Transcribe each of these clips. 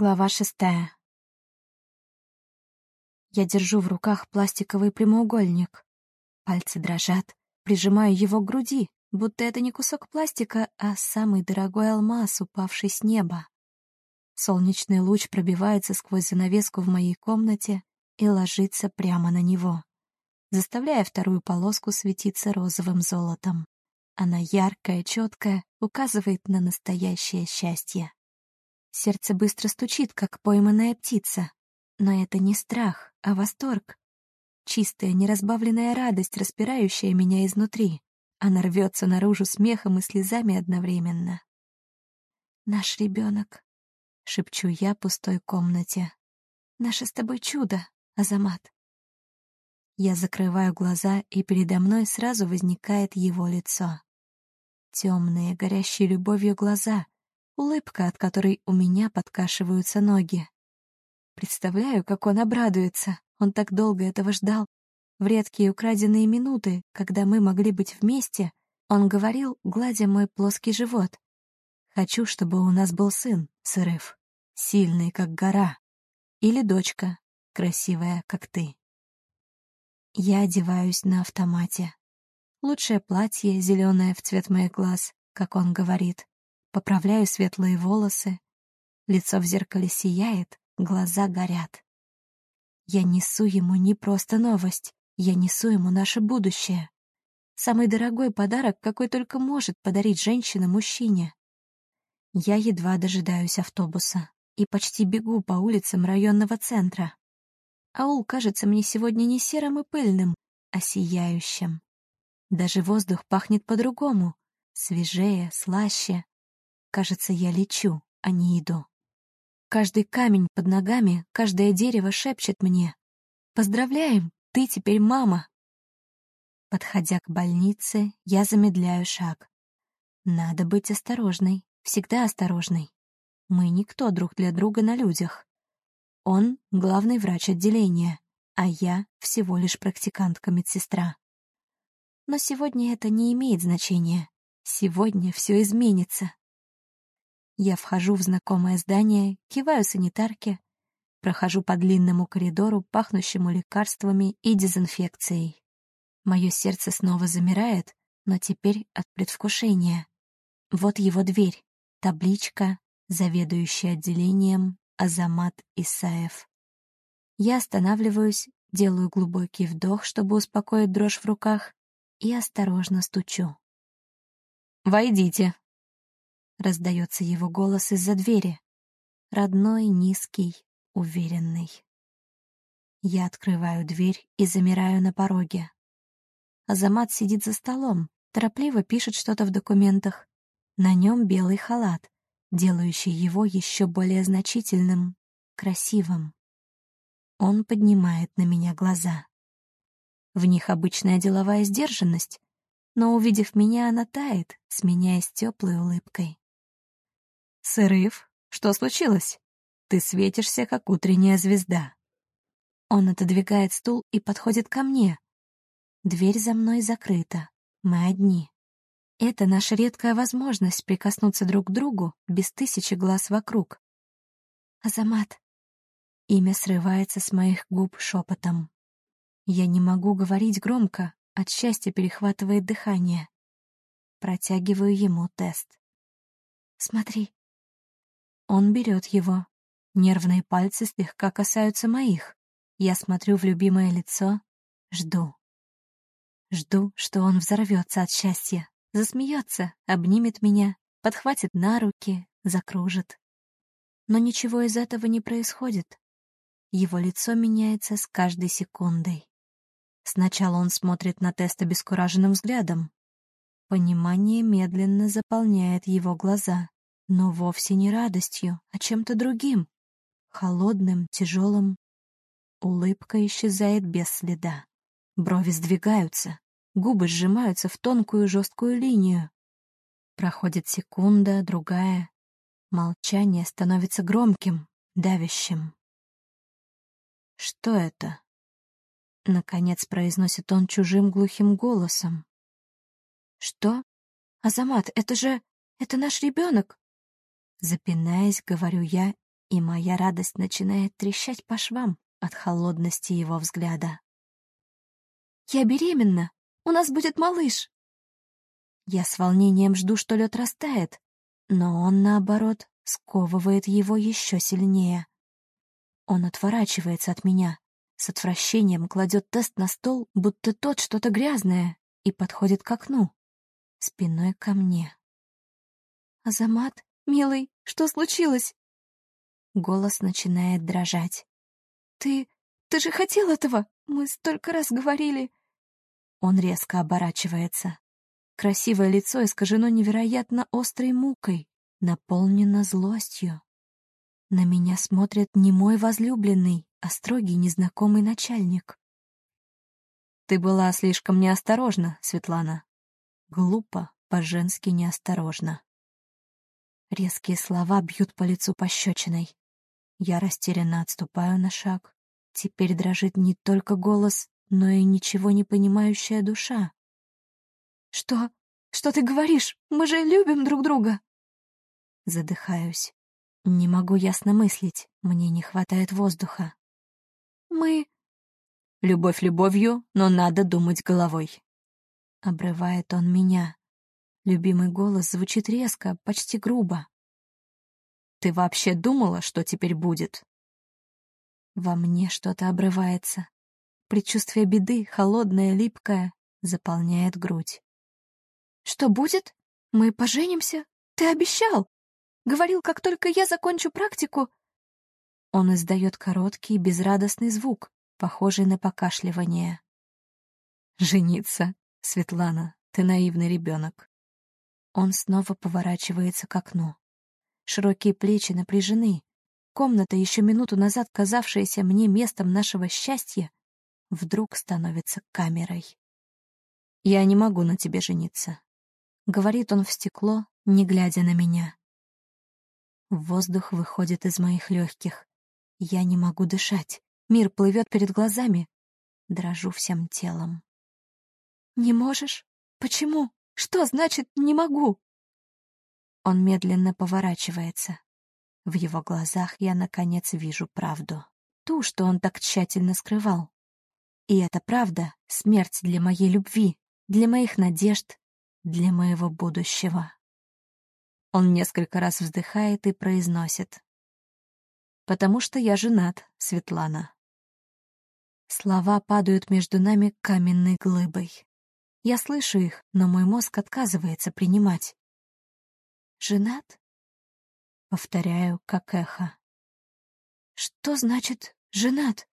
Глава шестая. Я держу в руках пластиковый прямоугольник. Пальцы дрожат, прижимаю его к груди, будто это не кусок пластика, а самый дорогой алмаз, упавший с неба. Солнечный луч пробивается сквозь занавеску в моей комнате и ложится прямо на него, заставляя вторую полоску светиться розовым золотом. Она яркая, четкая, указывает на настоящее счастье. Сердце быстро стучит, как пойманная птица. Но это не страх, а восторг. Чистая, неразбавленная радость, распирающая меня изнутри. Она рвется наружу смехом и слезами одновременно. «Наш ребенок», — шепчу я пустой комнате. «Наше с тобой чудо, Азамат». Я закрываю глаза, и передо мной сразу возникает его лицо. Темные, горящие любовью глаза — улыбка, от которой у меня подкашиваются ноги. Представляю, как он обрадуется. Он так долго этого ждал. В редкие украденные минуты, когда мы могли быть вместе, он говорил, гладя мой плоский живот. «Хочу, чтобы у нас был сын, Сырыв, сильный, как гора, или дочка, красивая, как ты». Я одеваюсь на автомате. Лучшее платье, зеленое в цвет моих глаз, как он говорит поправляю светлые волосы. Лицо в зеркале сияет, глаза горят. Я несу ему не просто новость, я несу ему наше будущее. Самый дорогой подарок, какой только может подарить женщина мужчине. Я едва дожидаюсь автобуса и почти бегу по улицам районного центра. Аул кажется мне сегодня не серым и пыльным, а сияющим. Даже воздух пахнет по-другому, свежее, слаще. Кажется, я лечу, а не иду. Каждый камень под ногами, каждое дерево шепчет мне. «Поздравляем, ты теперь мама!» Подходя к больнице, я замедляю шаг. Надо быть осторожной, всегда осторожной. Мы никто друг для друга на людях. Он — главный врач отделения, а я всего лишь практикантка-медсестра. Но сегодня это не имеет значения. Сегодня все изменится. Я вхожу в знакомое здание, киваю санитарке, прохожу по длинному коридору, пахнущему лекарствами и дезинфекцией. Мое сердце снова замирает, но теперь от предвкушения. Вот его дверь, табличка, заведующая отделением Азамат Исаев. Я останавливаюсь, делаю глубокий вдох, чтобы успокоить дрожь в руках, и осторожно стучу. «Войдите», Раздается его голос из-за двери. Родной, низкий, уверенный. Я открываю дверь и замираю на пороге. Азамат сидит за столом, торопливо пишет что-то в документах. На нем белый халат, делающий его еще более значительным, красивым. Он поднимает на меня глаза. В них обычная деловая сдержанность, но, увидев меня, она тает, сменяясь теплой улыбкой. «Сырыв, что случилось? Ты светишься, как утренняя звезда». Он отодвигает стул и подходит ко мне. Дверь за мной закрыта. Мы одни. Это наша редкая возможность прикоснуться друг к другу без тысячи глаз вокруг. «Азамат». Имя срывается с моих губ шепотом. Я не могу говорить громко, от счастья перехватывает дыхание. Протягиваю ему тест. «Смотри, он берет его. Нервные пальцы слегка касаются моих. Я смотрю в любимое лицо, жду. Жду, что он взорвется от счастья, засмеется, обнимет меня, подхватит на руки, закружит. Но ничего из этого не происходит. Его лицо меняется с каждой секундой. Сначала он смотрит на тест обескураженным взглядом. Понимание медленно заполняет его глаза но вовсе не радостью, а чем-то другим, холодным, тяжелым. Улыбка исчезает без следа. Брови сдвигаются, губы сжимаются в тонкую жесткую линию. Проходит секунда, другая. Молчание становится громким, давящим. «Что это?» Наконец произносит он чужим глухим голосом. «Что? Азамат, это же... это наш ребенок!» Запинаясь, говорю я И моя радость начинает трещать по швам от холодности его взгляда. «Я беременна! У нас будет малыш!» Я с волнением жду, что лед растает, но он, наоборот, сковывает его еще сильнее. Он отворачивается от меня, с отвращением кладет тест на стол, будто тот что-то грязное, и подходит к окну, спиной ко мне. «Азамат, милый, что случилось?» Голос начинает дрожать. «Ты... ты же хотел этого! Мы столько раз говорили!» Он резко оборачивается. Красивое лицо искажено невероятно острой мукой, наполнено злостью. На меня смотрит не мой возлюбленный, а строгий незнакомый начальник. «Ты была слишком неосторожна, Светлана. Глупо, по-женски неосторожна». Резкие слова бьют по лицу пощечиной. Я растерянно отступаю на шаг. Теперь дрожит не только голос, но и ничего не понимающая душа. «Что? Что ты говоришь? Мы же любим друг друга!» Задыхаюсь. Не могу ясно мыслить, мне не хватает воздуха. «Мы...» «Любовь любовью, но надо думать головой». Обрывает он меня. Любимый голос звучит резко, почти грубо. Ты вообще думала, что теперь будет? Во мне что-то обрывается. Предчувствие беды, холодное, липкое, заполняет грудь. Что будет? Мы поженимся? Ты обещал. Говорил, как только я закончу практику. Он издает короткий, безрадостный звук, похожий на покашливание. «Жениться, Светлана, ты наивный ребенок». Он снова поворачивается к окну. Широкие плечи напряжены. Комната, еще минуту назад казавшаяся мне местом нашего счастья, вдруг становится камерой. «Я не могу на тебе жениться», — говорит он в стекло, не глядя на меня. Воздух выходит из моих легких. Я не могу дышать. Мир плывет перед глазами. Дрожу всем телом. «Не можешь? Почему? Что значит «не могу»?» Он медленно поворачивается. В его глазах я, наконец, вижу правду. Ту, что он так тщательно скрывал. И эта правда — смерть для моей любви, для моих надежд, для моего будущего. Он несколько раз вздыхает и произносит. «Потому что я женат, Светлана». Слова падают между нами каменной глыбой. Я слышу их, но мой мозг отказывается принимать. Женат? Повторяю, как эхо. Что значит «женат»?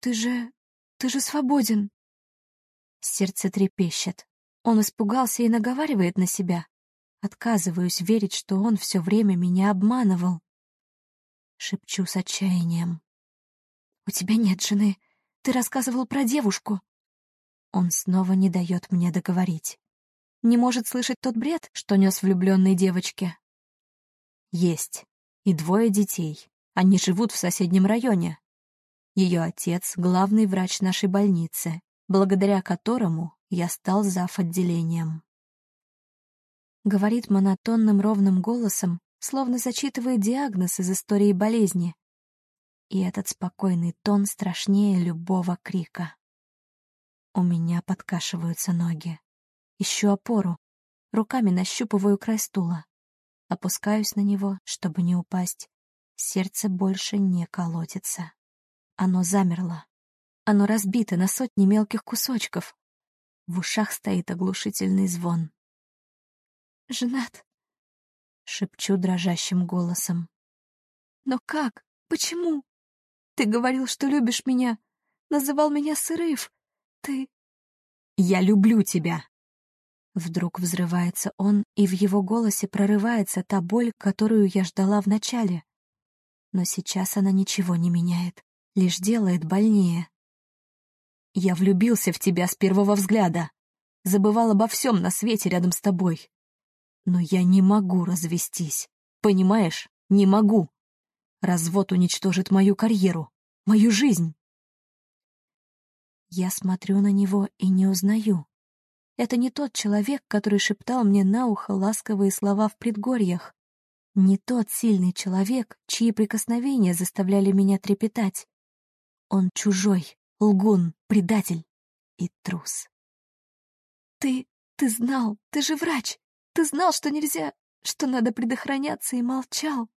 Ты же... ты же свободен. Сердце трепещет. Он испугался и наговаривает на себя. Отказываюсь верить, что он все время меня обманывал. Шепчу с отчаянием. «У тебя нет жены. Ты рассказывал про девушку». Он снова не дает мне договорить не может слышать тот бред, что нес влюбленной девочке? Есть. И двое детей. Они живут в соседнем районе. Ее отец — главный врач нашей больницы, благодаря которому я стал зав. отделением. Говорит монотонным ровным голосом, словно зачитывает диагноз из истории болезни. И этот спокойный тон страшнее любого крика. У меня подкашиваются ноги. Ищу опору. Руками нащупываю край стула. Опускаюсь на него, чтобы не упасть. Сердце больше не колотится. Оно замерло. Оно разбито на сотни мелких кусочков. В ушах стоит оглушительный звон. «Женат», — шепчу дрожащим голосом. «Но как? Почему? Ты говорил, что любишь меня. Называл меня Сырыв. Ты...» «Я люблю тебя», Вдруг взрывается он, и в его голосе прорывается та боль, которую я ждала вначале. Но сейчас она ничего не меняет, лишь делает больнее. «Я влюбился в тебя с первого взгляда, забывал обо всем на свете рядом с тобой. Но я не могу развестись, понимаешь? Не могу. Развод уничтожит мою карьеру, мою жизнь». Я смотрю на него и не узнаю. Это не тот человек, который шептал мне на ухо ласковые слова в предгорьях. Не тот сильный человек, чьи прикосновения заставляли меня трепетать. Он чужой, лгун, предатель и трус. «Ты... ты знал, ты же врач! Ты знал, что нельзя, что надо предохраняться, и молчал!»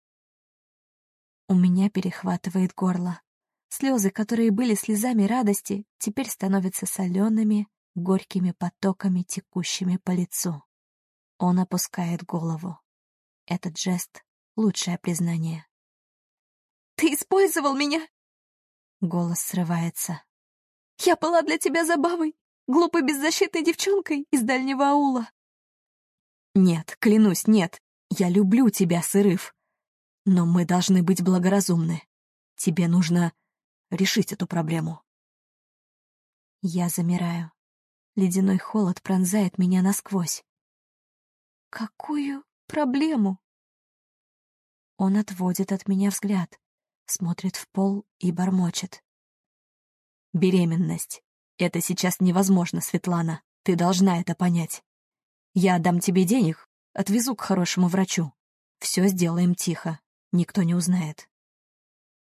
У меня перехватывает горло. Слезы, которые были слезами радости, теперь становятся солеными, горькими потоками, текущими по лицу. Он опускает голову. Этот жест — лучшее признание. «Ты использовал меня!» Голос срывается. «Я была для тебя забавой, глупой беззащитной девчонкой из дальнего аула». «Нет, клянусь, нет. Я люблю тебя, Сырыв. Но мы должны быть благоразумны. Тебе нужно решить эту проблему». Я замираю. Ледяной холод пронзает меня насквозь. «Какую проблему?» Он отводит от меня взгляд, смотрит в пол и бормочет. «Беременность. Это сейчас невозможно, Светлана. Ты должна это понять. Я дам тебе денег, отвезу к хорошему врачу. Все сделаем тихо, никто не узнает».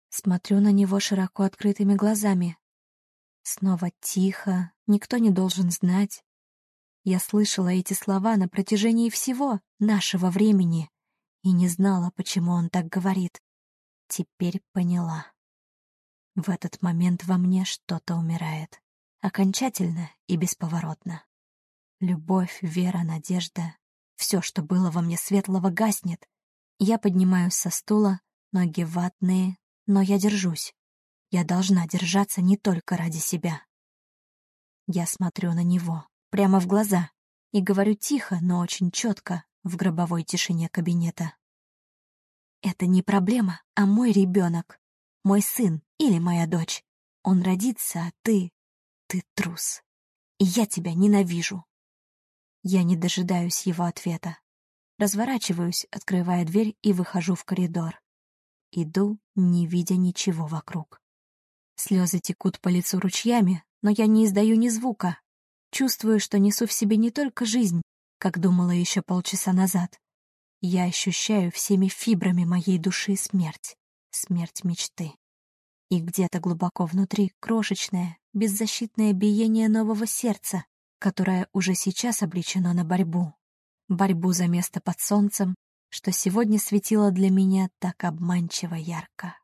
Смотрю на него широко открытыми глазами. Снова тихо, никто не должен знать. Я слышала эти слова на протяжении всего нашего времени и не знала, почему он так говорит. Теперь поняла. В этот момент во мне что-то умирает. Окончательно и бесповоротно. Любовь, вера, надежда — все, что было во мне светлого, гаснет. Я поднимаюсь со стула, ноги ватные, но я держусь. Я должна держаться не только ради себя. Я смотрю на него, прямо в глаза, и говорю тихо, но очень четко, в гробовой тишине кабинета. «Это не проблема, а мой ребенок, мой сын или моя дочь. Он родится, а ты... ты трус. И я тебя ненавижу». Я не дожидаюсь его ответа. Разворачиваюсь, открывая дверь и выхожу в коридор. Иду, не видя ничего вокруг. Слезы текут по лицу ручьями, но я не издаю ни звука. Чувствую, что несу в себе не только жизнь, как думала еще полчаса назад. Я ощущаю всеми фибрами моей души смерть, смерть мечты. И где-то глубоко внутри крошечное, беззащитное биение нового сердца, которое уже сейчас обречено на борьбу. Борьбу за место под солнцем, что сегодня светило для меня так обманчиво ярко.